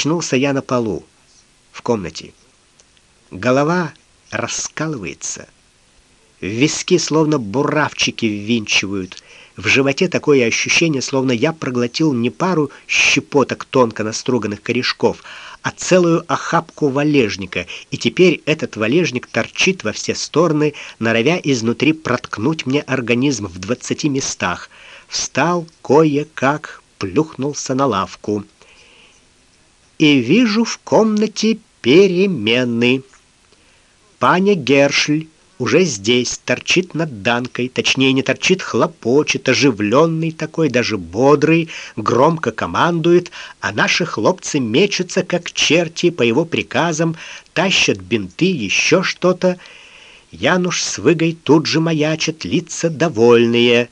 Очнулся я на полу в комнате. Голова раскалывается. В виски словно буравчики ввинчивают. В животе такое ощущение, словно я проглотил не пару щепоток тонко наструганных корешков, а целую охапку валежника, и теперь этот валежник торчит во все стороны, норовя изнутри проткнуть мне организм в двадцати местах. Встал кое-как, плюхнулся на лавку. И вижу в комнате перемены. Паня Гершль уже здесь, торчит над Данкой, точнее не торчит, хлопочет, оживленный такой, даже бодрый, громко командует, а наши хлопцы мечутся как черти по его приказам, тащат бинты, еще что-то. Януш с Выгой тут же маячат, лица довольные.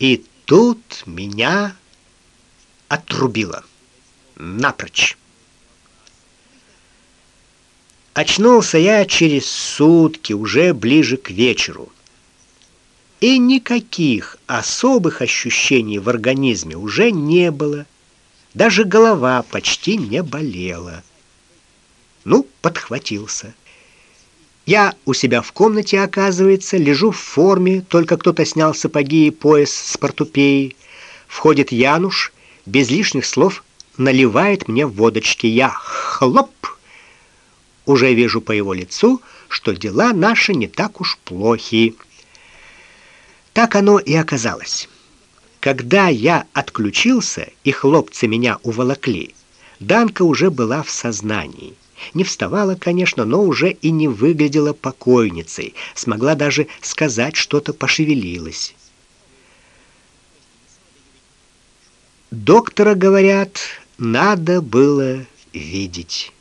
И тут меня отрубило напрочь. Очнулся я через сутки, уже ближе к вечеру. И никаких особых ощущений в организме уже не было. Даже голова почти не болела. Ну, подхватился. Я у себя в комнате, оказывается, лежу в форме, только кто-то снял сапоги и пояс с портупеей. Входит Януш, без лишних слов наливает мне водочки. Я хлоп уже вижу по его лицу, что дела наши не так уж плохи. Так оно и оказалось. Когда я отключился и хлопцы меня уволокли, Данка уже была в сознании. Не вставала, конечно, но уже и не выглядела покойницей, смогла даже сказать что-то, пошевелилась. Доктора говорят, надо было видеть.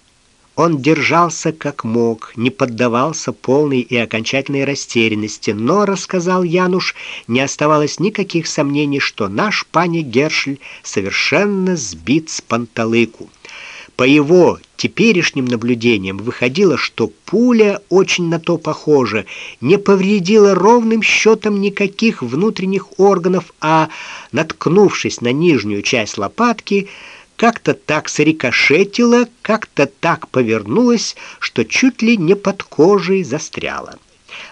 Он держался как мог, не поддавался полной и окончательной растерянности, но, рассказал Януш, не оставалось никаких сомнений, что наш пани Гершль совершенно сбит с панталыку. По его теперешним наблюдениям выходило, что пуля очень на то похожа, не повредила ровным счетом никаких внутренних органов, а наткнувшись на нижнюю часть лопатки, как-то так срикошетила, как-то так повернулась, что чуть ли не под кожей застряла.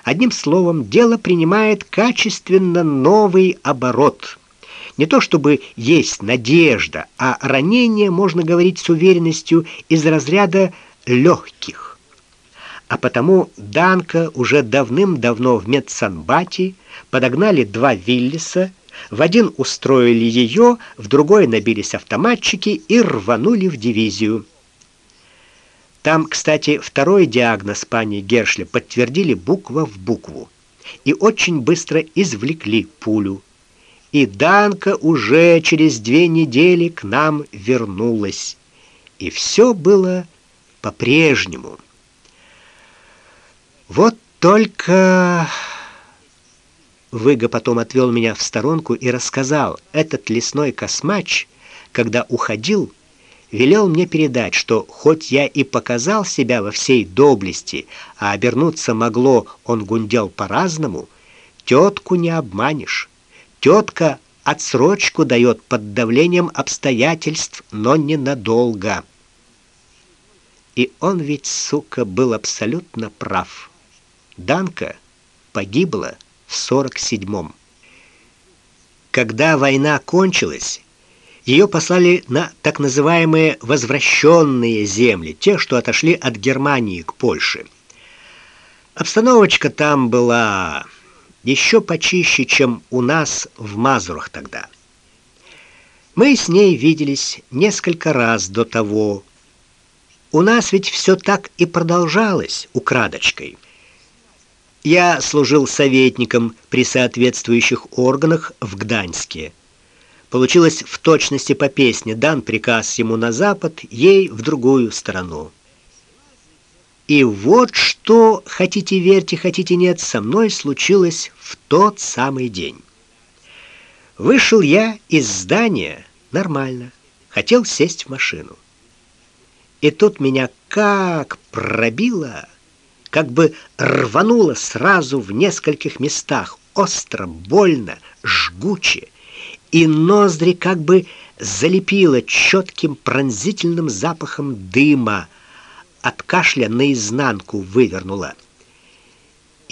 Одним словом, дело принимает качественно новый оборот. Не то чтобы есть надежда, а ранение можно говорить с уверенностью из разряда легких. А потому Данка уже давным-давно в медсанбате подогнали два Виллиса в один устроили ее, в другой набились автоматчики и рванули в дивизию. Там, кстати, второй диагноз пани Гершля подтвердили буква в букву и очень быстро извлекли пулю. И Данка уже через две недели к нам вернулась. И все было по-прежнему. Вот только Выга потом отвел меня в сторонку и рассказал, этот лесной космач, когда уходил, велел мне передать, что хоть я и показал себя во всей доблести, а обернуться могло, он гундел по-разному, тетку не обманешь. Тетка отсрочку дает под давлением обстоятельств, но ненадолго. И он ведь, сука, был абсолютно прав. Данка погибла 47-м. Когда война кончилась, ее послали на так называемые возвращенные земли, те, что отошли от Германии к Польше. Обстановочка там была еще почище, чем у нас в Мазурах тогда. Мы с ней виделись несколько раз до того. У нас ведь все так и продолжалось украдочкой. Я служил советником при соответствующих органах в Гданьске. Получилось в точности по песне: дан приказ ему на запад, ей в другую сторону. И вот что, хотите верьте, хотите нет, со мной случилось в тот самый день. Вышел я из здания нормально, хотел сесть в машину. И тут меня как пробило как бы рвануло сразу в нескольких местах, остро, больно, жгуче, и ноздри как бы залепило четким пронзительным запахом дыма, от кашля наизнанку вывернуло.